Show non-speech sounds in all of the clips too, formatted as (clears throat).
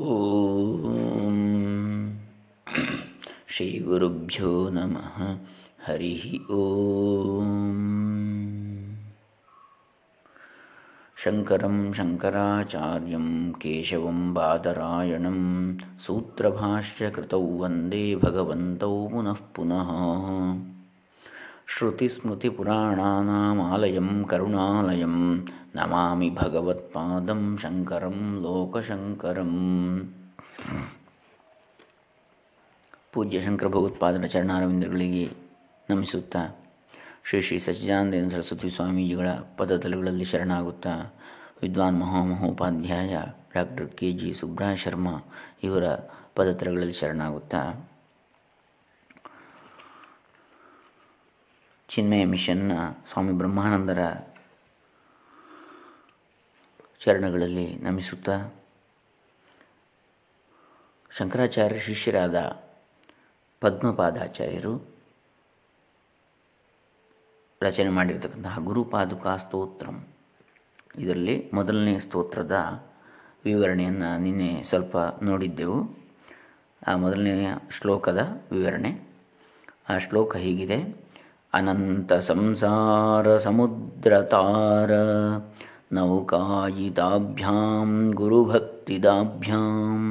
ॐ (clears throat) श्रीगुरुभ्यो नमः। हरिः ॐ शङ्करं शङ्कराचार्यं केशवं बादरायणं सूत्रभाष्यकृतौ वन्दे भगवन्तौ पुनः पुनः। श्रुतिस्मृतिपुराणानामालयं करुणालयं नमामि भगवत्पादं शङ्करं लोकशङ्करम् ಪೂಜ್ಯ ಶಂಕರ ಭಗವತ್ಪಾದರ ಚರಣಾರವಿಂದಗಳಿಗೆ ನಮಿಸುತ್ತಾ ಶ್ರೀ ಶ್ರೀ ಸಚ್ಚಿದಾನಂದ ಸರಸ್ವತಿ ಸ್ವಾಮೀಜಿಗಳ ಪದತಲುಗಳಲ್ಲಿ ಶರಣಾಗುತ್ತಾ ವಿದ್ವಾನ್ Mahamahopadhyaya doctor K G Subraya Sharma ಇವರ ಪದತಲಗಳಲ್ಲಿ ಶರಣಾಗುತ್ತಾ ಚಿನ್ಮಯ ಮಿಷನ್ನ ಸ್ವಾಮಿ ಬ್ರಹ್ಮಾನಂದರ ಚರಣಗಳಲ್ಲಿ ನಮಿಸುತ್ತಾ ಶಂಕರಾಚಾರ್ಯ ಶಿಷ್ಯರಾದ ಪದ್ಮಪಾದಾಚಾರ್ಯರು ರಚನೆ ಮಾಡಿರ್ತಕ್ಕಂತಹ ಗುರುಪಾದುಕಾ ಸ್ತೋತ್ರಂ ಇದರಲ್ಲಿ ಮೊದಲನೇ ಸ್ತೋತ್ರದ ವಿವರಣೆಯನ್ನು ನಿನ್ನೆ ಸ್ವಲ್ಪ ನೋಡಿದ್ದೆವು. ಆ ಮೊದಲನೆಯ ಶ್ಲೋಕದ ವಿವರಣೆ. ಆ ಶ್ಲೋಕ ಹೀಗಿದೆ. ಅನಂತ ಸಂಸಾರ ಸಮುದ್ರತಾರ ನೌಕಾಯಿತಾಭ್ಯಾಂ ಗುರುಭಕ್ತಿದಾಭ್ಯಾಂ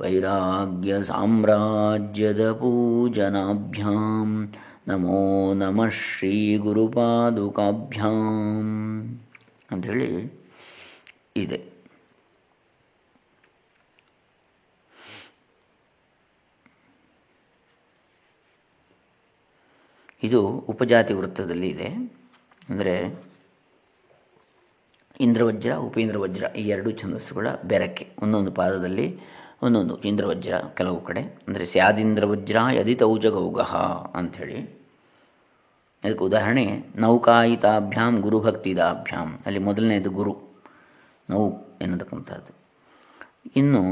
ವೈರಾಗ್ಯ ಸಾಮ್ರಾಜ್ಯದ ಪೂಜನಾಭ್ಯಾಂ ನಮೋ ನಮಃ ಶ್ರೀ ಗುರುಪಾದುಕಾಭ್ಯಾಂ ಅಂಥೇಳಿ ಇದೆ ಇದು ಉಪಜಾತಿ ವೃತ್ತದಲ್ಲಿ ಇದೆ. ಅಂದರೆ ಇಂದ್ರವಜ್ರ, ಉಪೇಂದ್ರವಜ್ರ ಈ ಎರಡು ಛಂದಸ್ಸುಗಳ ಬೆರಕೆ. ಒಂದೊಂದು ಪಾದದಲ್ಲಿ ಒಂದೊಂದು ಇಂದ್ರವಜ್ರ ಕೆಲವು ಕಡೆ. ಅಂದರೆ ಸ್ಯಾದಿಂದ್ರವಜ್ರ ಯದಿ ತೌಜಗೌಗಹ ಅಂಥೇಳಿ. ಅದಕ್ಕೆ ಉದಾಹರಣೆ, ನೌಕಾಯಿತಾಭ್ಯಾಂ ಗುರುಭಕ್ತಿದಾಭ್ಯಾಂ. ಅಲ್ಲಿ ಮೊದಲನೇದು ಗುರು, ನೌ ಎನ್ನತಕ್ಕಂಥದ್ದು. ಇನ್ನು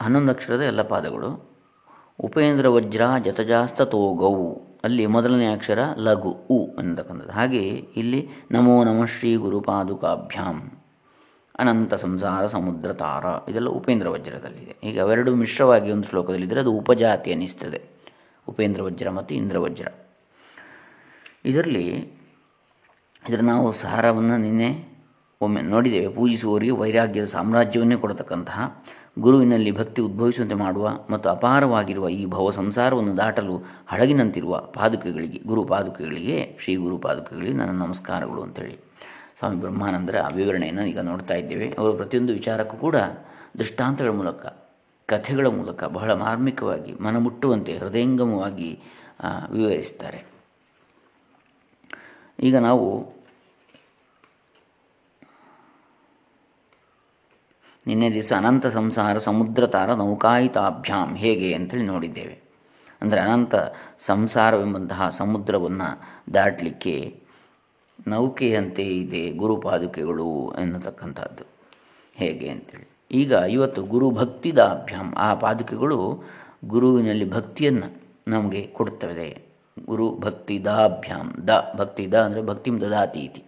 ಹನ್ನೊಂದು ಅಕ್ಷರದ ಎಲ್ಲ ಪಾದಗಳು ಉಪೇಂದ್ರವಜ್ರ ಜತಜಾಸ್ತತೋಗೌ ಅಲ್ಲಿ ಮೊದಲನೇ ಅಕ್ಷರ ಲಘು ಉ ಅನ್ನತಕ್ಕಂಥದ್ದು ಹಾಗೆ ಇಲ್ಲಿ ನಮೋ ನಮಃ ಶ್ರೀ ಗುರುಪಾದುಕಾಭ್ಯಾಂ ಅನಂತ ಸಂಸಾರ ಸಮುದ್ರ ತಾರ, ಇದೆಲ್ಲ ಉಪೇಂದ್ರ ವಜ್ರದಲ್ಲಿದೆ. ಈಗ ಅವೆರಡು ಮಿಶ್ರವಾಗಿ ಒಂದು ಶ್ಲೋಕದಲ್ಲಿದ್ದರೆ ಅದು ಉಪಜಾತಿ ಅನ್ನಿಸ್ತದೆ ಉಪೇಂದ್ರ ವಜ್ರ ಮತ್ತು ಇಂದ್ರವಜ್ರ ಇದರಲ್ಲಿ ಇದರ ನಾವು ಸಾರವನ್ನು ನಿನ್ನೆ ಒಮ್ಮೆ ನೋಡಿದ್ದೇವೆ. ಪೂಜಿಸುವವರಿಗೆ ವೈರಾಗ್ಯದ ಸಾಮ್ರಾಜ್ಯವನ್ನೇ ಕೊಡತಕ್ಕಂತಹ ಗುರುವಿನಲ್ಲಿ ಭಕ್ತಿ ಉದ್ಭವಿಸುವಂತೆ ಮಾಡುವ ಮತ್ತು ಅಪಾರವಾಗಿರುವ ಈ ಭವ ಸಂಸಾರವನ್ನು ದಾಟಲು ಹಡಗಿನಂತಿರುವ ಪಾದುಕೆಗಳಿಗೆ, ಗುರು ಪಾದುಕೆಗಳಿಗೆ, ಶ್ರೀ ಗುರು ಪಾದುಕೆಗಳಿಗೆ ನನ್ನ ನಮಸ್ಕಾರಗಳು ಅಂತೇಳಿ. ಸ್ವಾಮಿ ಬ್ರಹ್ಮಾನಂದರ ವಿವರಣೆಯನ್ನು ಈಗ ನೋಡ್ತಾ ಇದ್ದೇವೆ. ಅವರು ಪ್ರತಿಯೊಂದು ವಿಚಾರಕ್ಕೂ ಕೂಡ ದೃಷ್ಟಾಂತಗಳ ಮೂಲಕ, ಕಥೆಗಳ ಮೂಲಕ ಬಹಳ ಮಾರ್ಮಿಕವಾಗಿ, ಮನಮುಟ್ಟುವಂತೆ, ಹೃದಯಂಗಮವಾಗಿ ವಿವರಿಸ್ತಾರೆ ಈಗ ನಾವು ನಿನ್ನೆ ದಿವಸ ಅನಂತ ಸಂಸಾರ ಸಮುದ್ರ ತಾರ ನೌಕಾಯಿತಾಭ್ಯಾಂ ಹೇಗೆ ಅಂಥೇಳಿ ನೋಡಿದ್ದೇವೆ. ಅಂದರೆ ಅನಂತ ಸಂಸಾರವೆಂಬಂತಹ ಸಮುದ್ರವನ್ನು ದಾಟಲಿಕ್ಕೆ ನೌಕೆಯಂತೆ ಇದೆ ಗುರುಪಾದುಕೆಗಳು ಎನ್ನತಕ್ಕಂಥದ್ದು. ಹೇಗೆ ಅಂತೇಳಿ. ಈಗ ಇವತ್ತು ಗುರು ಭಕ್ತಿದಾಭ್ಯಾಂ, ಆ ಪಾದುಕೆಗಳು ಗುರುವಿನಲ್ಲಿ ಭಕ್ತಿಯನ್ನು ನಮಗೆ ಕೊಡ್ತವೆ. ಗುರು ಭಕ್ತಿದಾಭ್ಯಾಮ್ ದ, ಭಕ್ತಿ, ದ ಅಂದರೆ ಭಕ್ತಿಂ ದದಾತಿ ಇತಿ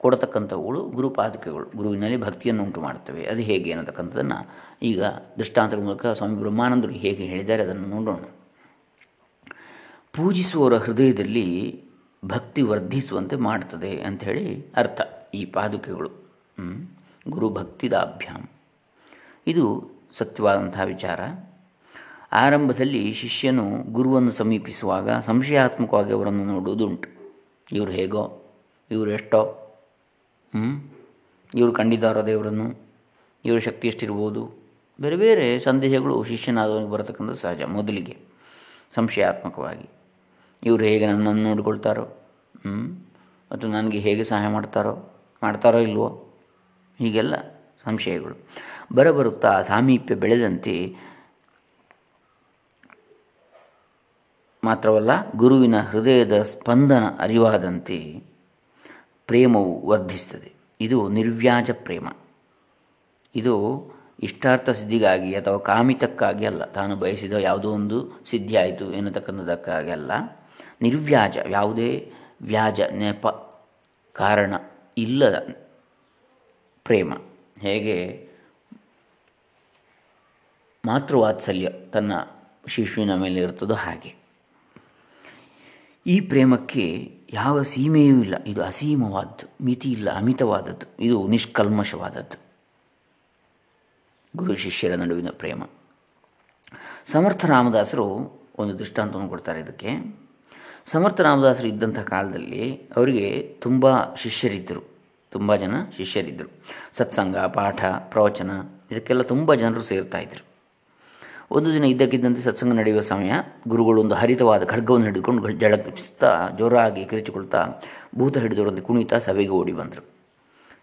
ಕೊಡತಕ್ಕಂಥವುಗಳು ಗುರುಪಾದಕಗಳು ಗುರುವಿನಲ್ಲಿ ಭಕ್ತಿಯನ್ನು ಉಂಟು ಮಾಡ್ತವೆ ಅದು ಹೇಗೆ ಅನ್ನತಕ್ಕಂಥದ್ದನ್ನು ಈಗ ದೃಷ್ಟಾಂತದ ಮೂಲಕ ಸ್ವಾಮಿ ಬ್ರಹ್ಮಾನಂದರು ಹೇಗೆ ಹೇಳಿದ್ದಾರೆ ಅದನ್ನು ನೋಡೋಣ. ಪೂಜಿಸುವವರ ಹೃದಯದಲ್ಲಿ ಭಕ್ತಿ ವರ್ಧಿಸುವಂತೆ ಮಾಡ್ತದೆ ಅಂಥೇಳಿ ಅರ್ಥ ಈ ಪಾದುಕೆಗಳು. ಗುರು ಭಕ್ತಿದಾಭ್ಯಾಂ. ಇದು ಸತ್ಯವಾದಂತಹ ವಿಚಾರ. ಆರಂಭದಲ್ಲಿ ಶಿಷ್ಯನು ಗುರುವನ್ನು ಸಮೀಪಿಸುವಾಗ ಸಂಶಯಾತ್ಮಕವಾಗಿ ಅವರನ್ನು ನೋಡುವುದುಂಟು. ಇವರು ಹೇಗೋ, ಇವರು ಎಷ್ಟೋ ಇವರು ಕಂಡಿದ್ದಾರ ದೇವರನ್ನು? ಇವರ ಶಕ್ತಿ ಎಷ್ಟಿರ್ಬೋದು? ಬೇರೆ ಬೇರೆ ಸಂದೇಹಗಳು ಶಿಷ್ಯನಾದವನಿಗೆ ಬರತಕ್ಕಂಥ ಸಹಜ, ಮೊದಲಿಗೆ, ಸಂಶಯಾತ್ಮಕವಾಗಿ. ಇವರು ಹೇಗೆ ನನ್ನನ್ನು ನೋಡಿಕೊಳ್ತಾರೋ? ಮತ್ತು ನನಗೆ ಹೇಗೆ ಸಹಾಯ ಮಾಡ್ತಾರೋ? ಮಾಡ್ತಾರೋ ಇಲ್ವೋ? ಹೀಗೆಲ್ಲ ಸಂಶಯಗಳು. ಬರಬರುತ್ತಾ ಸಾಮೀಪ್ಯ ಬೆಳೆದಂತೆ ಮಾತ್ರವಲ್ಲ, ಗುರುವಿನ ಹೃದಯದ ಸ್ಪಂದನ ಅರಿವಾದಂತೆ ಪ್ರೇಮವು ವರ್ಧಿಸ್ತದೆ ಇದು ನಿರ್ವ್ಯಾಜ ಪ್ರೇಮ. ಇದು ಇಷ್ಟಾರ್ಥ ಸಿದ್ಧಿಗಾಗಿ ಅಥವಾ ಕಾಮಿತಕ್ಕಾಗಿ ಅಲ್ಲ. ತಾನು ಬಯಸಿದ ಯಾವುದೋ ಒಂದು ಸಿದ್ಧಿ ಆಯಿತು ಎನ್ನತಕ್ಕಂಥದ್ದಕ್ಕಾಗಿ ಅಲ್ಲ. ನಿರ್ವ್ಯಾಜ, ಯಾವುದೇ ವ್ಯಾಜ, ನೆಪ, ಕಾರಣ ಇಲ್ಲದ ಪ್ರೇಮ. ಹೇಗೆ? ಮಾತೃವಾತ್ಸಲ್ಯ ತನ್ನ ಶಿಶುವಿನ ಮೇಲೆ ಇರ್ತದೋ ಹಾಗೆ. ಈ ಪ್ರೇಮಕ್ಕೆ ಯಾವ ಸೀಮೆಯೂ ಇಲ್ಲ. ಇದು ಅಸೀಮವಾದ್ದು ಮಿತಿ ಇಲ್ಲ ಅಮಿತವಾದದ್ದು. ಇದು ನಿಷ್ಕಲ್ಮಶವಾದದ್ದು. ಗುರು ಶಿಷ್ಯರ ನಡುವಿನ ಪ್ರೇಮ. ಸಮರ್ಥ ರಾಮದಾಸರು ಒಂದು ದೃಷ್ಟಾಂತವನ್ನು ಕೊಡ್ತಾರೆ ಇದಕ್ಕೆ. ಸಮರ್ಥ ರಾಮದಾಸರು ಇದ್ದಂಥ ಕಾಲದಲ್ಲಿ ಅವರಿಗೆ ತುಂಬ ಶಿಷ್ಯರಿದ್ದರು. ತುಂಬ ಜನ ಶಿಷ್ಯರಿದ್ದರು. ಸತ್ಸಂಗ, ಪಾಠ, ಪ್ರವಚನ, ಇದಕ್ಕೆಲ್ಲ ತುಂಬ ಜನರು ಸೇರ್ತಾಯಿದ್ರು ಒಂದು ದಿನ ಇದ್ದಕ್ಕಿದ್ದಂತೆ ಸತ್ಸಂಗ ನಡೆಯುವ ಸಮಯ. ಗುರುಗಳು ಒಂದು ಹರಿತವಾದ ಖಡ್ಗವನ್ನು ಹಿಡಿದುಕೊಂಡು ಜಳಪಿಸ್ತಾ ಜೋರಾಗಿ ಕಿರಿಚಿಕೊಳ್ತಾ ಭೂತ ಹಿಡಿದವರಂತೆ ಕುಣಿತಾ ಸಭೆಗೆ ಓಡಿ ಬಂದರು.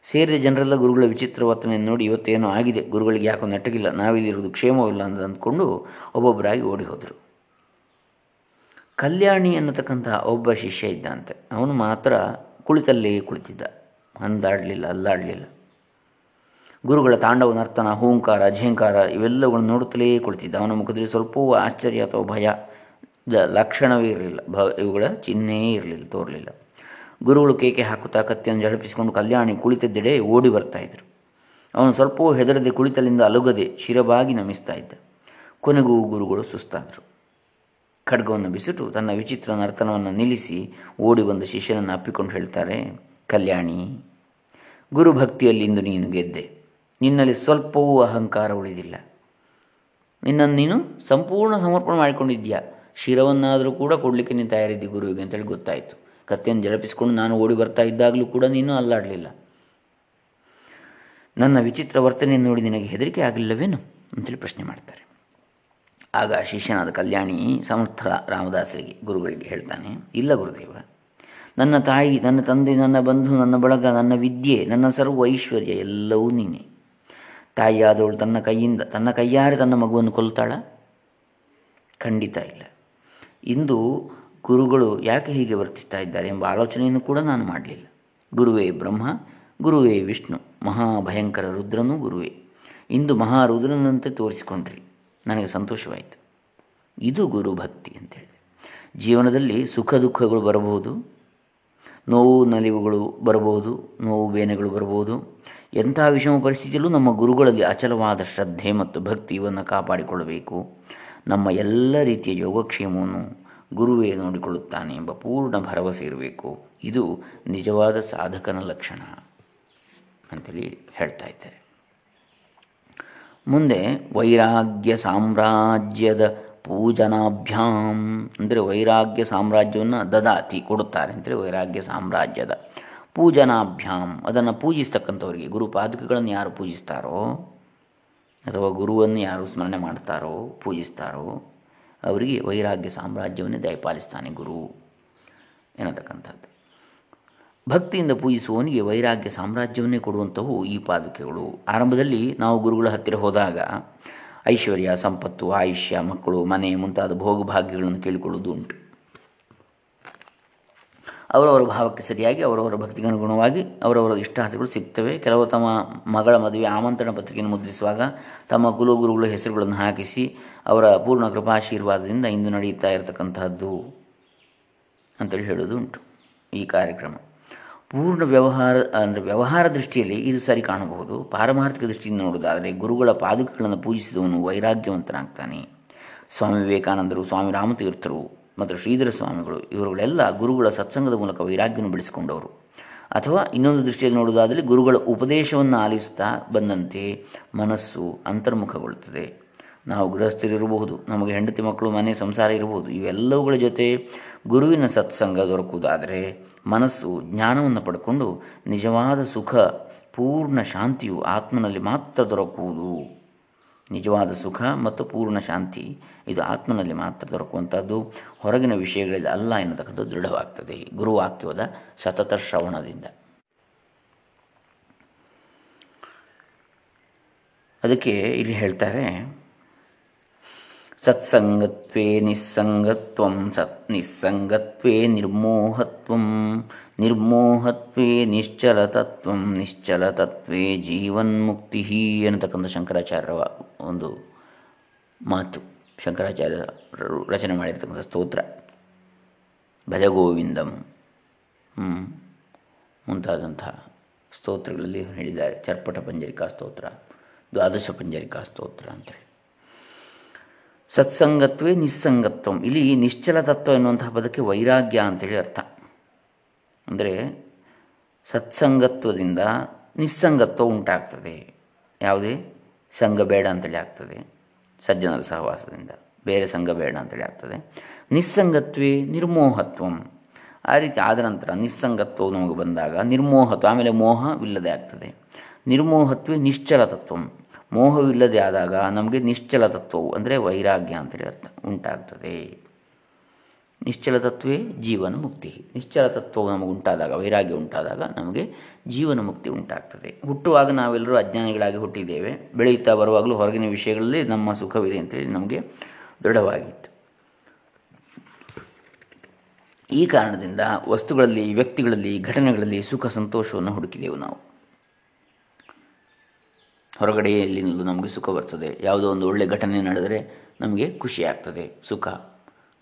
ಸೇರಿದ ಜನರೆಲ್ಲ ಗುರುಗಳ ವಿಚಿತ್ರ ವರ್ತನೆಯನ್ನು ನೋಡಿ ಇವತ್ತೇನೋ ಆಗಿದೆ. ಗುರುಗಳಿಗೆ ಯಾಕೋ ನೆಟ್ಟಗಿಲ್ಲ. ನಾವಿಲ್ಲಿರುವುದು ಕ್ಷೇಮವಿಲ್ಲ ಅಂತ ಅಂದ್ಕೊಂಡು ಒಬ್ಬೊಬ್ಬರಾಗಿ ಓಡಿ ಹೋದರು. ಕಲ್ಯಾಣಿ ಅನ್ನತಕ್ಕಂಥ ಒಬ್ಬ ಶಿಷ್ಯ ಇದ್ದಂತೆ. ಅವನು ಮಾತ್ರ ಕುಳಿತಲ್ಲೇ ಕುಳಿತಿದ್ದ. ಅಂದಾಡಲಿಲ್ಲ, ಅಲ್ಲಾಡಲಿಲ್ಲ. ಗುರುಗಳ ತಾಂಡವ, ನರ್ತನ, ಹೂಂಕಾರ ಝೇಂಕಾರ ಇವೆಲ್ಲವನ್ನು ನೋಡುತ್ತಲೇ ಕುಳಿತಿದ್ದ. ಅವನ ಮುಖದಲ್ಲಿ ಸ್ವಲ್ಪವೂ ಆಶ್ಚರ್ಯ ಅಥವಾ ಭಯ ಲಕ್ಷಣವೇ ಇರಲಿಲ್ಲ. ಭ ಇವುಗಳ ಚಿಹ್ನೆಯೇ ಇರಲಿಲ್ಲ, ತೋರಲಿಲ್ಲ. ಗುರುಗಳು ಕೇಕೆ ಹಾಕುತ್ತಾ ಕತ್ತಿಯನ್ನು ಜಳಪಿಸಿಕೊಂಡು ಕಲ್ಯಾಣಿ ಕುಳಿತಿದ್ದೆಡೆ ಓಡಿ ಬರ್ತಾ ಇದ್ದರು ಅವನು ಸ್ವಲ್ಪವೂ ಹೆದರದೆ ಕುಳಿತಲಿಂದ ಅಲುಗದೆ ಶಿರಬಾಗಿ ನಮಿಸ್ತಾ ಇದ್ದ. ಕೊನೆಗೂ ಗುರುಗಳು ಸುಸ್ತಾದರು. ಖಡ್ಗವನ್ನು ಬಿಸಿಟು, ತನ್ನ ವಿಚಿತ್ರ ನರ್ತನವನ್ನು ನಿಲ್ಲಿಸಿ ಓಡಿ ಬಂದು ಶಿಷ್ಯನನ್ನು ಅಪ್ಪಿಕೊಂಡು ಹೇಳ್ತಾರೆ, ಕಲ್ಯಾಣಿ ಗುರುಭಕ್ತಿಯಲ್ಲಿಂದು ನೀನು ಗೆದ್ದೆ. ನಿನ್ನಲ್ಲಿ ಸ್ವಲ್ಪವೂ ಅಹಂಕಾರ ಉಳಿದಿಲ್ಲ. ನಿನ್ನನ್ನು ನೀನು ಸಂಪೂರ್ಣ ಸಮರ್ಪಣೆ ಮಾಡಿಕೊಂಡಿದ್ಯಾ ಶಿರವನ್ನಾದರೂ ಕೂಡ ಕೊಡಲಿಕ್ಕೆ ನೀನು ತಯಾರಿದ್ದಿ ಗುರುವಿಗೆ ಅಂತೇಳಿ ಗೊತ್ತಾಯಿತು. ಕತ್ತೆಯನ್ನು ಜಳಪಿಸಿಕೊಂಡು ನಾನು ಓಡಿ ಬರ್ತಾ ಇದ್ದಾಗಲೂ ಕೂಡ ನೀನು ಅಲ್ಲಾಡಲಿಲ್ಲ. ನನ್ನ ವಿಚಿತ್ರ ವರ್ತನೆಯನ್ನು ನೋಡಿ ನಿನಗೆ ಹೆದರಿಕೆ ಆಗಲಿಲ್ಲವೇನು ಅಂತೇಳಿ ಪ್ರಶ್ನೆ ಮಾಡ್ತಾರೆ. ಆಗ ಶಿಷ್ಯನಾದ ಕಲ್ಯಾಣಿ ಸಮರ್ಥ ರಾಮದಾಸರಿಗೆ, ಗುರುಗಳಿಗೆ ಹೇಳ್ತಾನೆ, ಇಲ್ಲ ಗುರುದೇವ, ನನ್ನ ತಾಯಿ, ನನ್ನ ತಂದೆ, ನನ್ನ ಬಂಧು, ನನ್ನ ಬಳಗ, ನನ್ನ ವಿದ್ಯೆ, ನನ್ನ ಸರ್ವ ಐಶ್ವರ್ಯ ಎಲ್ಲವೂ ನೀನೆ. ತಾಯಿಯಾದವಳು ತನ್ನ ಕೈಯಿಂದ, ತನ್ನ ಕೈಯಾರೆ ತನ್ನ ಮಗುವನ್ನು ಕೊಲ್ತಾಳ? ಖಂಡಿತ ಇಲ್ಲ. ಇಂದು ಗುರುಗಳು ಯಾಕೆ ಹೀಗೆ ವರ್ತಿಸ್ತಾ ಇದ್ದಾರೆ ಎಂಬ ಆಲೋಚನೆಯನ್ನು ಕೂಡ ನಾನು ಮಾಡಲಿಲ್ಲ. ಗುರುವೇ ಬ್ರಹ್ಮ, ಗುರುವೇ ವಿಷ್ಣು, ಮಹಾಭಯಂಕರ ರುದ್ರನೂ ಗುರುವೇ. ಇಂದು ಮಹಾ ರುದ್ರನಂತೆ ತೋರಿಸಿಕೊಂಡ್ರಿ. ನನಗೆ ಸಂತೋಷವಾಯಿತು. ಇದು ಗುರು ಭಕ್ತಿ ಅಂತೇಳಿದೆ. ಜೀವನದಲ್ಲಿ ಸುಖ ದುಃಖಗಳು ಬರಬಹುದು, ನೋವು ನಲಿವುಗಳು ಬರಬಹುದು, ನೋವು ಬೇನೆಗಳು ಬರಬಹುದು ಎಂಥ ವಿಷಮ ಪರಿಸ್ಥಿತಿಯಲ್ಲೂ ನಮ್ಮ ಗುರುಗಳಲ್ಲಿ ಅಚಲವಾದ ಶ್ರದ್ಧೆ ಮತ್ತು ಭಕ್ತಿ ಇವನ್ನು ಕಾಪಾಡಿಕೊಳ್ಳಬೇಕು. ನಮ್ಮ ಎಲ್ಲ ರೀತಿಯ ಯೋಗಕ್ಷೇಮವನ್ನು ಗುರುವೇ ನೋಡಿಕೊಳ್ಳುತ್ತಾನೆ ಎಂಬ ಪೂರ್ಣ ಭರವಸೆ ಇರಬೇಕು. ಇದು ನಿಜವಾದ ಸಾಧಕನ ಲಕ್ಷಣ ಅಂತೇಳಿ ಹೇಳ್ತಾ ಇದ್ದಾರೆ. ಮುಂದೆ ವೈರಾಗ್ಯ ಸಾಮ್ರಾಜ್ಯದ ಪೂಜನಾಭ್ಯಾಮ್ ಅಂದರೆ ವೈರಾಗ್ಯ ಸಾಮ್ರಾಜ್ಯವನ್ನು ದದಾತಿ ಕೊಡುತ್ತಾರೆ. ಅಂತೇಳಿ ವೈರಾಗ್ಯ ಸಾಮ್ರಾಜ್ಯದ ಪೂಜನಾಭ್ಯಾಂ. ಅದನ್ನು ಪೂಜಿಸ್ತಕ್ಕಂಥವರಿಗೆ ಗುರು ಪಾದುಕೆಗಳನ್ನು ಯಾರು ಪೂಜಿಸ್ತಾರೋ ಅಥವಾ ಗುರುವನ್ನು ಯಾರು ಸ್ಮರಣೆ ಮಾಡ್ತಾರೋ, ಪೂಜಿಸ್ತಾರೋ, ಅವರಿಗೆ ವೈರಾಗ್ಯ ಸಾಮ್ರಾಜ್ಯವನ್ನೇ ದಯಪಾಲಿಸ್ತಾನೆ ಗುರು ಎನ್ನತಕ್ಕಂಥದ್ದು. ಭಕ್ತಿಯಿಂದ ಪೂಜಿಸುವವನಿಗೆ ವೈರಾಗ್ಯ ಸಾಮ್ರಾಜ್ಯವನ್ನೇ ಕೊಡುವಂಥವು ಈ ಪಾದುಕೆಗಳು. ಆರಂಭದಲ್ಲಿ ನಾವು ಗುರುಗಳ ಹತ್ತಿರ ಹೋದಾಗ ಐಶ್ವರ್ಯ, ಸಂಪತ್ತು, ಆಯುಷ್ಯ, ಮಕ್ಕಳು, ಮನೆ ಮುಂತಾದ ಭೋಗಭಾಗ್ಯಗಳನ್ನು ಕೇಳಿಕೊಳ್ಳುವುದು ಉಂಟು. ಅವರವರ ಭಾವಕ್ಕೆ ಸರಿಯಾಗಿ, ಅವರವರ ಭಕ್ತಿಗೆ ಅನುಗುಣವಾಗಿ ಅವರವರ ಇಷ್ಟಾರ್ಥಗಳು ಸಿಗ್ತವೆ. ಕೆಲವು ತಮ್ಮ ಮಗಳ ಮದುವೆ ಆಮಂತ್ರಣ ಪತ್ರಿಕೆಯನ್ನು ಮುದ್ರಿಸುವಾಗ ತಮ್ಮ ಕುಲಗುರುಗಳ ಹೆಸರುಗಳನ್ನು ಹಾಕಿಸಿ ಅವರ ಪೂರ್ಣ ಕೃಪಾಶೀರ್ವಾದದಿಂದ ಇಂದು ನಡೆಯುತ್ತಾ ಇರತಕ್ಕಂತಹದ್ದು ಅಂತೇಳಿ ಹೇಳೋದು ಉಂಟು ಈ ಕಾರ್ಯಕ್ರಮ. ಪೂರ್ಣ ವ್ಯವಹಾರ, ಅಂದರೆ ವ್ಯವಹಾರ ದೃಷ್ಟಿಯಲ್ಲಿ ಇದು ಸರಿ ಕಾಣಬಹುದು. ಪಾರಮಾರ್ಥಿಕ ದೃಷ್ಟಿಯಿಂದ ನೋಡೋದಾದರೆ ಗುರುಗಳ ಪಾದುಕೆಗಳನ್ನು ಪೂಜಿಸಿದವನು ವೈರಾಗ್ಯವಂತನಾಗ್ತಾನೆ. ಸ್ವಾಮಿ ವಿವೇಕಾನಂದರು, ಸ್ವಾಮಿ ರಾಮತೀರ್ಥರು ಮತ್ತು ಶ್ರೀಧರ ಸ್ವಾಮಿಗಳು, ಇವರುಗಳೆಲ್ಲ ಗುರುಗಳ ಸತ್ಸಂಗದ ಮೂಲಕ ವೈರಾಗ್ಯವನ್ನು ಬೆಳೆಸಿಕೊಂಡವರು. ಅಥವಾ ಇನ್ನೊಂದು ದೃಷ್ಟಿಯಲ್ಲಿ ನೋಡುವುದಾದರೆ ಗುರುಗಳ ಉಪದೇಶವನ್ನು ಆಲಿಸ್ತಾ ಬಂದಂತೆ ಮನಸ್ಸು ಅಂತರ್ಮುಖಗೊಳ್ಳುತ್ತದೆ. ನಾವು ಗೃಹಸ್ಥರಿರಬಹುದು, ನಮಗೆ ಹೆಂಡತಿ ಮಕ್ಕಳು, ಮನೆ, ಸಂಸಾರ ಇರಬಹುದು, ಇವೆಲ್ಲವುಗಳ ಜೊತೆ ಗುರುವಿನ ಸತ್ಸಂಗ ದೊರಕುವುದಾದರೆ ಮನಸ್ಸು ಜ್ಞಾನವನ್ನು ಪಡ್ಕೊಂಡು ನಿಜವಾದ ಸುಖ, ಪೂರ್ಣ ಶಾಂತಿಯು ಆತ್ಮನಲ್ಲಿ ಮಾತ್ರ ದೊರಕುವುದು. ನಿಜವಾದ ಸುಖ ಮತ್ತು ಪೂರ್ಣ ಶಾಂತಿ. ಇದು ಆತ್ಮನಲ್ಲಿ ಮಾತ್ರ ದೊರಕುವಂಥದ್ದು ಹೊರಗಿನ ವಿಷಯಗಳಲ್ಲಿ ಅಲ್ಲ ಎನ್ನತಕ್ಕಂಥ ದೃಢವಾಗ್ತದೆ. ಗುರುವಾಕ್ಯವದ ಸತತ ಶ್ರವಣದಿಂದ. ಅದಕ್ಕೆ ಇಲ್ಲಿ ಹೇಳ್ತಾರೆ, ಸತ್ಸಂಗತ್ವೇ ನಿಸ್ಸಂಗತ್ವ, ಸತ್ ನಿಸ್ಸಂಗತ್ವೇ ನಿರ್ಮೋಹತ್ವ, ನಿರ್ಮೋಹತ್ವೇ ನಿಶ್ಚಲತತ್ವ, ನಿಶ್ಚಲತತ್ವೇ ಜೀವನ್ಮುಕ್ತಿ ಅನ್ನತಕ್ಕಂಥ ಶಂಕರಾಚಾರ್ಯರ ಒಂದು ಮಾತು ಶಂಕರಾಚಾರ್ಯರು ರಚನೆ ಮಾಡಿರ್ತಕ್ಕಂಥ ಸ್ತೋತ್ರ. ಭಜಗೋವಿಂದಂ ಮುಂತಾದಂತಹ ಸ್ತೋತ್ರಗಳಲ್ಲಿ ಹೇಳಿದ್ದಾರೆ. ಚರ್ಪಟ ಪಂಜರಿಕಾ ಸ್ತೋತ್ರ, ದ್ವಾದಶ ಪಂಜರಿಕಾ ಸ್ತೋತ್ರ ಅಂತೇಳಿ. ಸತ್ಸಂಗತ್ವೇ ನಿಸ್ಸಂಗತ್ವ. ಇಲ್ಲಿ ನಿಶ್ಚಲ ತತ್ವ ಎನ್ನುವಂತಹ ಪದಕ್ಕೆ ವೈರಾಗ್ಯ ಅಂತೇಳಿ ಅರ್ಥ. ಅಂದರೆ ಸತ್ಸಂಗತ್ವದಿಂದ ನಿಸ್ಸಂಗತ್ವ ಉಂಟಾಗ್ತದೆ. ಯಾವುದೇ? ಸಂಘ ಬೇಡ ಅಂತೇಳಿ ಆಗ್ತದೆ. ಸಜ್ಜನರ ಸಹವಾಸದಿಂದ ಬೇರೆ ಸಂಘ ಬೇಡ ಅಂತೇಳಿ ಆಗ್ತದೆ. ನಿಸ್ಸಂಗತ್ವೇ ನಿರ್ಮೋಹತ್ವಂ. ಆ ರೀತಿ ಆದ ನಂತರ ನಿಸ್ಸಂಗತ್ವ ನಮಗೆ ಬಂದಾಗ ನಿರ್ಮೋಹತ್ವ, ಆಮೇಲೆ ಮೋಹವಿಲ್ಲದೆ ಆಗ್ತದೆ. ನಿರ್ಮೋಹತ್ವೇ ನಿಶ್ಚಲ ತತ್ವಂ. ಮೋಹವಿಲ್ಲದೆ ಆದಾಗ ನಮಗೆ ನಿಶ್ಚಲ ತತ್ವವು ಅಂದರೆ ವೈರಾಗ್ಯ ಅಂತೇಳಿ ಅರ್ಥ ಉಂಟಾಗ್ತದೆ. ನಿಶ್ಚಲ ತತ್ವೇ ಜೀವನ ಮುಕ್ತಿ. ನಿಶ್ಚಲ ತತ್ವವು ನಮಗೆ ಉಂಟಾದಾಗ, ವೈರಾಗ್ಯ ಉಂಟಾದಾಗ ನಮಗೆ ಜೀವನ ಮುಕ್ತಿ ಉಂಟಾಗ್ತದೆ. ಹುಟ್ಟುವಾಗ ನಾವೆಲ್ಲರೂ ಅಜ್ಞಾನಿಗಳಾಗಿ ಹುಟ್ಟಿದ್ದೇವೆ. ಬೆಳೆಯುತ್ತಾ ಬರುವಾಗಲೂ ಹೊರಗಿನ ವಿಷಯಗಳಲ್ಲಿ ನಮ್ಮ ಸುಖವಿದೆ ಅಂತೇಳಿ ನಮಗೆ ದೃಢವಾಗಿತ್ತು. ಈ ಕಾರಣದಿಂದ ವಸ್ತುಗಳಲ್ಲಿ, ವ್ಯಕ್ತಿಗಳಲ್ಲಿ, ಘಟನೆಗಳಲ್ಲಿ ಸುಖ ಸಂತೋಷವನ್ನು ಹುಡುಕಿದೆವು ನಾವು. ಹೊರಗಡೆಯಲ್ಲಿ ನಮಗೆ ಸುಖ ಬರ್ತದೆ. ಯಾವುದೋ ಒಂದು ಒಳ್ಳೆಯ ಘಟನೆ ನಡೆದರೆ ನಮಗೆ ಖುಷಿ ಆಗ್ತದೆ ಸುಖ.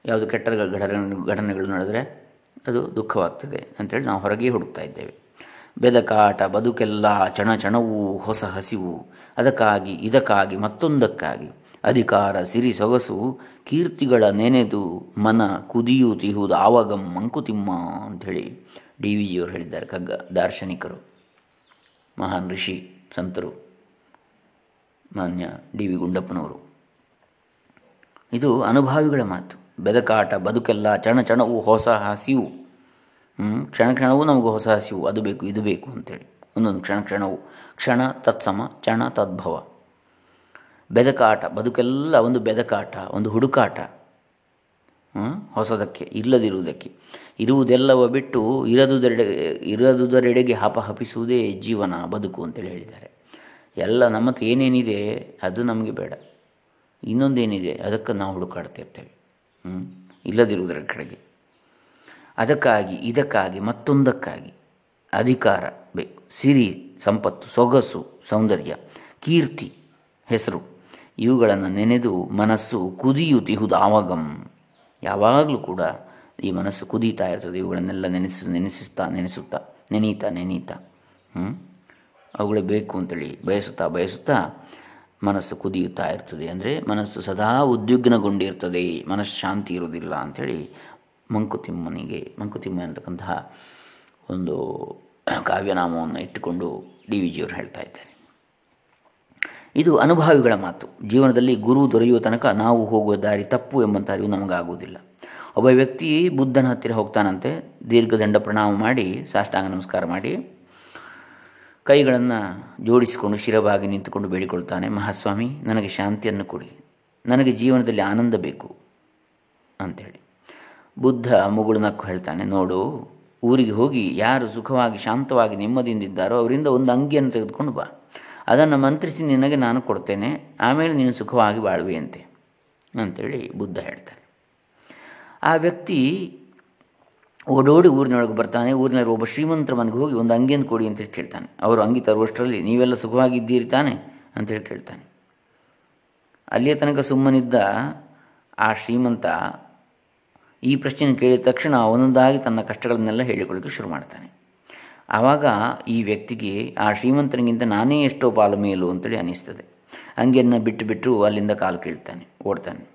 ಯಾವುದು ಕೆಟ್ಟ ಘಟನೆ, ಘಟನೆಗಳು ನಡೆದರೆ ಅದು ದುಃಖವಾಗ್ತದೆ ಅಂಥೇಳಿ ನಾವು ಹೊರಗೆ ಹುಡುಕ್ತಾ ಇದ್ದೇವೆ. ಬೆದಕಾಟ, ಬದುಕೆಲ್ಲ ಚಣ ಚಣವು ಹೊಸ ಹಸಿವು. ಅದಕ್ಕಾಗಿ, ಇದಕ್ಕಾಗಿ, ಮತ್ತೊಂದಕ್ಕಾಗಿ. ಅಧಿಕಾರ, ಸಿರಿ, ಸೊಗಸು, ಕೀರ್ತಿಗಳ ನೆನೆದು ಮನ ಕುದಿಯುತ್ತಿಹುದು ಆವಗಂ ಮಂಕುತಿಮ್ಮ ಅಂಥೇಳಿ ಡಿ ವಿ ಜಿಯವರು ಹೇಳಿದ್ದಾರೆ ಕಗ್ಗ ದಾರ್ಶನಿಕರು. ಮಹಾನ್ ಋಷಿ, ಸಂತರು, ಮಾನ್ಯ ಡಿ ವಿ ಗುಂಡಪ್ಪನವರು. ಇದು ಅನುಭಾವಿಗಳ ಮಾತು. ಬೆದಕಾಟ, ಬದುಕೆಲ್ಲ ಚಣ ಚಣವು ಹೊಸ ಹಸಿವು. ಕ್ಷಣ ಕ್ಷಣವೂ ನಮಗೆ ಹೊಸ ಹಸಿವು. ಅದು ಬೇಕು, ಇದು ಬೇಕು ಅಂತೇಳಿ. ಒಂದೊಂದು ಕ್ಷಣ ಕ್ಷಣವು. ಕ್ಷಣ ತತ್ಸಮ ಚಣ ತದ್ಭವ. ಬೆದಕಾಟ, ಬದುಕೆಲ್ಲ ಒಂದು ಬೆದಕಾಟ, ಒಂದು ಹುಡುಕಾಟ. ಹೊಸದಕ್ಕೆ, ಇಲ್ಲದಿರುವುದಕ್ಕೆ. ಇರುವುದೆಲ್ಲವ ಬಿಟ್ಟು ಇರದುದರೆಡೆ ಇರದುದರೆಡೆಗೆ ಹಪಹಪಿಸುವುದೇ ಜೀವನ, ಬದುಕು ಅಂತೇಳಿ ಹೇಳಿದ್ದಾರೆ. ಎಲ್ಲ ನಮ್ಮ ಏನೇನಿದೆ, ಅದು ನಮಗೆ ಬೇಡ. ಇನ್ನೊಂದೇನಿದೆ, ಅದಕ್ಕೆ ನಾವು ಹುಡುಕಾಡ್ತಿರ್ತೇವೆ ಇಲ್ಲದಿರುವುದರ ಕಡೆಗೆ. ಅದಕ್ಕಾಗಿ, ಇದಕ್ಕಾಗಿ, ಮತ್ತೊಂದಕ್ಕಾಗಿ ಅಧಿಕಾರ ಬೇಕು. ಸಿರಿ, ಸಂಪತ್ತು, ಸೊಗಸು, ಸೌಂದರ್ಯ, ಕೀರ್ತಿ, ಹೆಸರು, ಇವುಗಳನ್ನು ನೆನೆದು ಮನಸ್ಸು ಕುದಿಯುತಿಹುದು ಆವಾಗಂ. ಯಾವಾಗಲೂ ಕೂಡ ಈ ಮನಸ್ಸು ಕುದೀತಾ ಇರ್ತದೆ. ಇವುಗಳನ್ನೆಲ್ಲ ನೆನೆಸ ನೆನೆಸುತ್ತಾ ನೆನೆಸುತ್ತಾ, ನೆನೀತಾ ನೆನೀತಾ. ಅವುಗಳೇ ಬೇಕು ಅಂತೇಳಿ ಬಯಸುತ್ತಾ ಬಯಸುತ್ತಾ ಮನಸ್ಸು ಕುದಿಯುತ್ತಾ ಇರ್ತದೆ. ಅಂದರೆ ಮನಸ್ಸು ಸದಾ ಉದ್ವಿಗ್ನಗೊಂಡಿರ್ತದೆ. ಮನಸ್ಸು ಶಾಂತಿ ಇರುವುದಿಲ್ಲ ಅಂಥೇಳಿ ಮಂಕುತಿಮ್ಮನಿಗೆ ಮಂಕುತಿಮ್ಮ ಅಂತಕ್ಕಂತಹ ಒಂದು ಕಾವ್ಯನಾಮವನ್ನು ಇಟ್ಟುಕೊಂಡು ಡಿ ವಿ ಜಿಯವರು ಹೇಳ್ತಾ ಇದ್ದಾರೆ. ಇದು ಅನುಭಾವಿಗಳ ಮಾತು. ಜೀವನದಲ್ಲಿ ಗುರು ದೊರೆಯುವ ತನಕ ನಾವು ಹೋಗುವ ದಾರಿ ತಪ್ಪು ಎಂಬಂಥ ಅರಿವು ನಮಗಾಗುವುದಿಲ್ಲ. ಒಬ್ಬ ವ್ಯಕ್ತಿ ಬುದ್ಧನ ಹತ್ತಿರ ಹೋಗ್ತಾನಂತೆ, ದೀರ್ಘದಂಡ ಪ್ರಣಾಮ ಮಾಡಿ, ಸಾಷ್ಟಾಂಗ ನಮಸ್ಕಾರ ಮಾಡಿ ಕೈಗಳನ್ನು ಜೋಡಿಸಿಕೊಂಡು ಶಿರವಾಗಿ ನಿಂತುಕೊಂಡು ಬೇಡಿಕೊಳ್ತಾನೆ ಮಹಾಸ್ವಾಮಿ, ನನಗೆ ಶಾಂತಿಯನ್ನು ಕೊಡಿ. ನನಗೆ ಜೀವನದಲ್ಲಿ ಆನಂದ ಬೇಕು ಅಂಥೇಳಿ ಬುದ್ಧ ಮುಗುಳು ನಕ್ಕು ಹೇಳ್ತಾನೆ, ನೋಡು, ಊರಿಗೆ ಹೋಗಿ ಯಾರು ಸುಖವಾಗಿ ಶಾಂತವಾಗಿ ನೆಮ್ಮದಿಯಿಂದಿದ್ದಾರೋ ಅವರಿಂದ ಒಂದು ಅಂಗಿಯನ್ನು ತೆಗೆದುಕೊಂಡು ಬಾ. ಅದನ್ನು ಮಂತ್ರಿಸಿ ನಿನಗೆ ನಾನು ಕೊಡ್ತೇನೆ, ಆಮೇಲೆ ನೀನು ಸುಖವಾಗಿ ಬಾಳುವೆಯಂತೆ ಅಂಥೇಳಿ ಬುದ್ಧ ಹೇಳ್ತಾನೆ. ಆ ವ್ಯಕ್ತಿ ಓಡೋಡಿ ಊರಿನೊಳಗೆ ಬರ್ತಾನೆ ಊರಿನಲ್ಲಿ ಒಬ್ಬ ಶ್ರೀಮಂತರ ಮನೆಗೆ ಹೋಗಿ ಒಂದು ಅಂಗಿಯನ್ನು ಕೊಡಿ ಅಂತೇಳಿ ಕೇಳ್ತಾನೆ. ಅವರು ಅಂಗಿ ತರುವಷ್ಟರಲ್ಲಿ ನೀವೆಲ್ಲ ಸುಖವಾಗಿದ್ದೀರಿ ತಾನೆ ಅಂತೇಳಿ ಕೇಳ್ತಾನೆ. ಅಲ್ಲಿಯ ತನಕ ಸುಮ್ಮನಿದ್ದ ಆ ಶ್ರೀಮಂತ ಈ ಪ್ರಶ್ನೆ ಕೇಳಿದ ತಕ್ಷಣ ಒಂದೊಂದಾಗಿ ತನ್ನ ಕಷ್ಟಗಳನ್ನೆಲ್ಲ ಹೇಳಿಕೊಳ್ಳಿಕ್ಕೆ ಶುರು ಮಾಡ್ತಾನೆ. ಆವಾಗ ಈ ವ್ಯಕ್ತಿಗೆ ಆ ಶ್ರೀಮಂತನಿಗಿಂತ ನಾನೇ ಎಷ್ಟೋ ಪಾಲು ಮೇಲು ಅಂತೇಳಿ ಅನಿಸ್ತದೆ ಅಂಗಿಯನ್ನು ಬಿಟ್ಟು ಬಿಟ್ಟು ಅಲ್ಲಿಂದ ಕಾಲು ಕೇಳ್ತಾನೆ, ಓಡ್ತಾನೆ.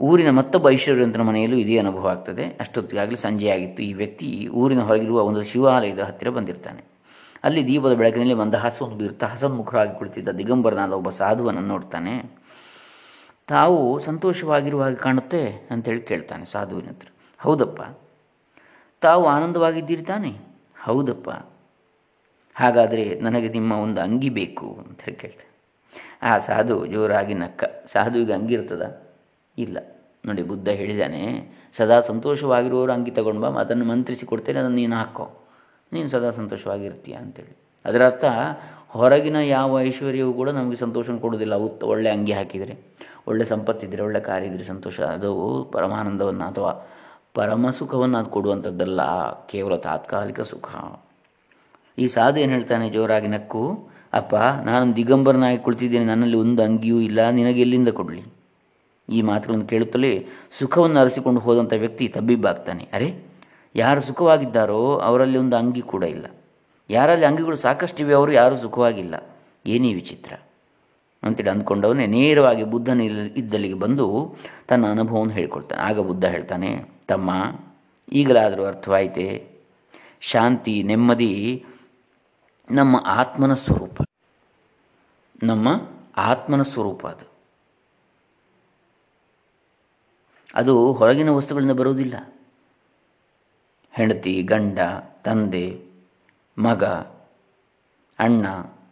ಊರಿನ ಮತ್ತೊಬ್ಬ ಐಶ್ವರ್ಯವಂತನ ಮನೆಯಲ್ಲೂ ಇದೇ ಅನುಭವ ಆಗ್ತದೆ. ಅಷ್ಟೊತ್ತಿಗಾಗಲೇ ಸಂಜೆಯಾಗಿತ್ತು ಈ ವ್ಯಕ್ತಿ ಊರಿನ ಹೊರಗಿರುವ ಒಂದು ಶಿವಾಲಯದ ಹತ್ತಿರ ಬಂದಿರ್ತಾನೆ. ಅಲ್ಲಿ ದೀಪದ ಬೆಳಕಿನಲ್ಲಿ ಮಂದಹಾಸವನ್ನು ಬೀರ್ತಾ ಹಸನ್ಮುಖರಾಗಿ ಕುಳಿತಿದ್ದ ದಿಗಂಬರನಾದ ಒಬ್ಬ ಸಾಧುವನ್ನು ನೋಡ್ತಾನೆ. ತಾವು ಸಂತೋಷವಾಗಿರುವ ಹಾಗೆ ಕಾಣುತ್ತೆ ಅಂತೇಳಿ ಕೇಳ್ತಾನೆ ಸಾಧುವಿನ ಹತ್ರ. ಹೌದಪ್ಪ. ತಾವು ಆನಂದವಾಗಿದ್ದೀರಿ ತಾನೆ ಹೌದಪ್ಪ. ಹಾಗಾದರೆ ನನಗೆ ನಿಮ್ಮ ಒಂದು ಅಂಗಿ ಬೇಕು ಅಂತ ಹೇಳಿ ಕೇಳ್ತಾನೆ. ಆ ಸಾಧು ಜೋರಾಗಿ ನಕ್ಕ. ಸಾಧುವಿಗೆ ಅಂಗಿ ಇರ್ತದ? ಇಲ್ಲ. ನೋಡಿ, ಬುದ್ಧ ಹೇಳಿದ್ದಾನೆ ಸದಾ ಸಂತೋಷವಾಗಿರುವವರು ಅಂಗಿ ತಗೊಂಡು ಬಾ ಅದನ್ನು ಮಂತ್ರಿಸಿ ಕೊಡ್ತೇನೆ ಅದನ್ನು ನೀನು ಹಾಕೋ. ನೀನು ಸದಾ ಸಂತೋಷವಾಗಿರ್ತೀಯ ಅಂತೇಳಿ. ಅದರ ಅರ್ಥ, ಹೊರಗಿನ ಯಾವ ಐಶ್ವರ್ಯವೂ ಕೂಡ ನಮಗೆ ಸಂತೋಷ ಕೊಡೋದಿಲ್ಲ ಉತ್ತ ಒಳ್ಳೆ ಅಂಗಿ ಹಾಕಿದರೆ, ಒಳ್ಳೆ ಸಂಪತ್ತಿದ್ದರೆ ಒಳ್ಳೆ ಕಾರ್ಯ ಇದ್ದರೆ ಸಂತೋಷ. ಅದು ಪರಮಾನಂದವನ್ನು ಅಥವಾ ಪರಮ ಸುಖವನ್ನು ಅದು ಕೊಡುವಂಥದ್ದಲ್ಲ, ಕೇವಲ ತಾತ್ಕಾಲಿಕ ಸುಖ. ಈ ಸಾಧು ಏನು ಹೇಳ್ತಾನೆ, ಜೋರಾಗಿ ನಕ್ಕು, ಅಪ್ಪ ನಾನು ದಿಗಂಬರನಾಗಿ ಕುಳಿತಿದ್ದೇನೆ, ನನ್ನಲ್ಲಿ ಒಂದು ಅಂಗಿಯೂ ಇಲ್ಲ, ನಿನಗೆ ಎಲ್ಲಿಂದ ಕೊಡಲಿ? ಈ ಮಾತುಗಳನ್ನು ಕೇಳುತ್ತಲೇ ಸುಖವನ್ನು ಅರಸಿಕೊಂಡು ಹೋದಂಥ ವ್ಯಕ್ತಿ ತಬ್ಬಿಬ್ಬಾಗ್ತಾನೆ. ಅರೆ, ಯಾರು ಸುಖವಾಗಿದ್ದಾರೋ ಅವರಲ್ಲಿ ಒಂದು ಅಂಗಿ ಕೂಡ ಇಲ್ಲ. ಯಾರಲ್ಲಿ ಅಂಗಿಗಳು ಸಾಕಷ್ಟಿವೆ ಅವರು ಯಾರೂ ಸುಖವಾಗಿಲ್ಲ. ಏನೇ ವಿಚಿತ್ರ. ಅಂತೇಳಿ ಅಂದ್ಕೊಂಡವನೇ ನೇರವಾಗಿ ಬುದ್ಧನ ಇದ್ದಲ್ಲಿಗೆ ಬಂದು ತನ್ನ ಅನುಭವವನ್ನು ಹೇಳ್ಕೊಳ್ತಾನೆ. ಆಗ ಬುದ್ಧ ಹೇಳ್ತಾನೆ, ತಮ್ಮ, ಈಗಲಾದರೂ ಅರ್ಥವಾಯಿತೆ? ಶಾಂತಿ, ನೆಮ್ಮದಿ ನಮ್ಮ ಆತ್ಮನ ಸ್ವರೂಪ. ನಮ್ಮ ಆತ್ಮನ ಸ್ವರೂಪ ಅದು. ಅದು ಹೊರಗಿನ ವಸ್ತುಗಳಿಂದ ಬರುವುದಿಲ್ಲ. ಹೆಂಡತಿ, ಗಂಡ, ತಂದೆ, ಮಗ, ಅಣ್ಣ,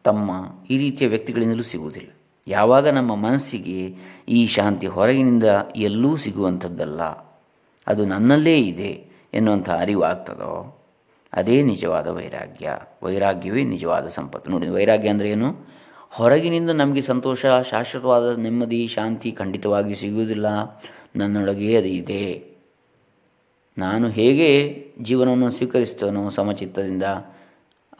ತಮ್ಮ ಈ ರೀತಿಯ ವ್ಯಕ್ತಿಗಳಿಂದಲೂ ಸಿಗುವುದಿಲ್ಲ ಯಾವಾಗ ನಮ್ಮ ಮನಸ್ಸಿಗೆ ಈ ಶಾಂತಿ ಹೊರಗಿನಿಂದ ಎಲ್ಲೂ ಸಿಗುವಂಥದ್ದಲ್ಲ, ಅದು ನನ್ನಲ್ಲೇ ಇದೆ ಎನ್ನುವಂಥ ಅರಿವು ಆಗ್ತದೋ ಅದೇ ನಿಜವಾದ ವೈರಾಗ್ಯ. ವೈರಾಗ್ಯವೇ ನಿಜವಾದ ಸಂಪತ್ತು. ನೋಡಿ, ವೈರಾಗ್ಯ ಅಂದರೆ ಏನು? ಹೊರಗಿನಿಂದ ನಮಗೆ ಸಂತೋಷ, ಶಾಶ್ವತವಾದ ನೆಮ್ಮದಿ, ಶಾಂತಿ ಖಂಡಿತವಾಗಿ ಸಿಗುವುದಿಲ್ಲ. ನನ್ನೊಳಗೆ ಅದು ಇದೆ. ನಾನು ಹೇಗೆ ಜೀವನವನ್ನು ಸ್ವೀಕರಿಸ್ತೇನೋ ಸಮಚಿತ್ತದಿಂದ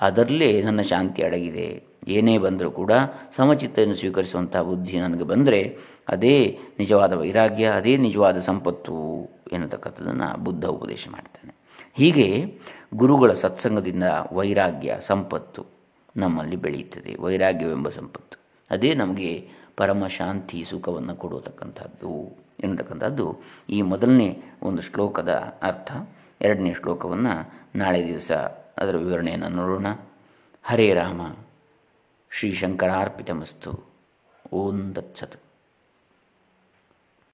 ಅದರಲ್ಲೇ ನನ್ನ ಶಾಂತಿ ಅಡಗಿದೆ. ಏನೇ ಬಂದರೂ ಕೂಡ ಸಮಚಿತ್ತವನ್ನು ಸ್ವೀಕರಿಸುವಂಥ ಬುದ್ಧಿ ನನಗೆ ಬಂದರೆ ಅದೇ ನಿಜವಾದ ವೈರಾಗ್ಯ, ಅದೇ ನಿಜವಾದ ಸಂಪತ್ತು ಎನ್ನತಕ್ಕಂಥದ್ದನ್ನು ಬುದ್ಧ ಉಪದೇಶ ಮಾಡ್ತಾನೆ. ಹೀಗೆ ಗುರುಗಳ ಸತ್ಸಂಗದಿಂದ ವೈರಾಗ್ಯ, ಸಂಪತ್ತು ನಮ್ಮಲ್ಲಿ ಬೆಳೆಯುತ್ತದೆ. ವೈರಾಗ್ಯವೆಂಬ ಸಂಪತ್ತು. ಅದೇ ನಮಗೆ ಪರಮ ಶಾಂತಿ, ಸುಖವನ್ನು ಕೊಡತಕ್ಕಂಥದ್ದು ಎನ್ನತಕ್ಕಂಥದ್ದು ಈ ಮೊದಲನೇ ಒಂದು ಶ್ಲೋಕದ ಅರ್ಥ. ಎರಡನೇ ಶ್ಲೋಕವನ್ನು ನಾಳೆ ದಿವಸ ಅದರ ವಿವರಣೆಯನ್ನು ನೋಡೋಣ. ಹರೇ ರಾಮ, ಶ್ರೀ ಶಂಕರಾರ್ಪಿತಮಸ್ತು. ಓಂ ದತ್ಸತ್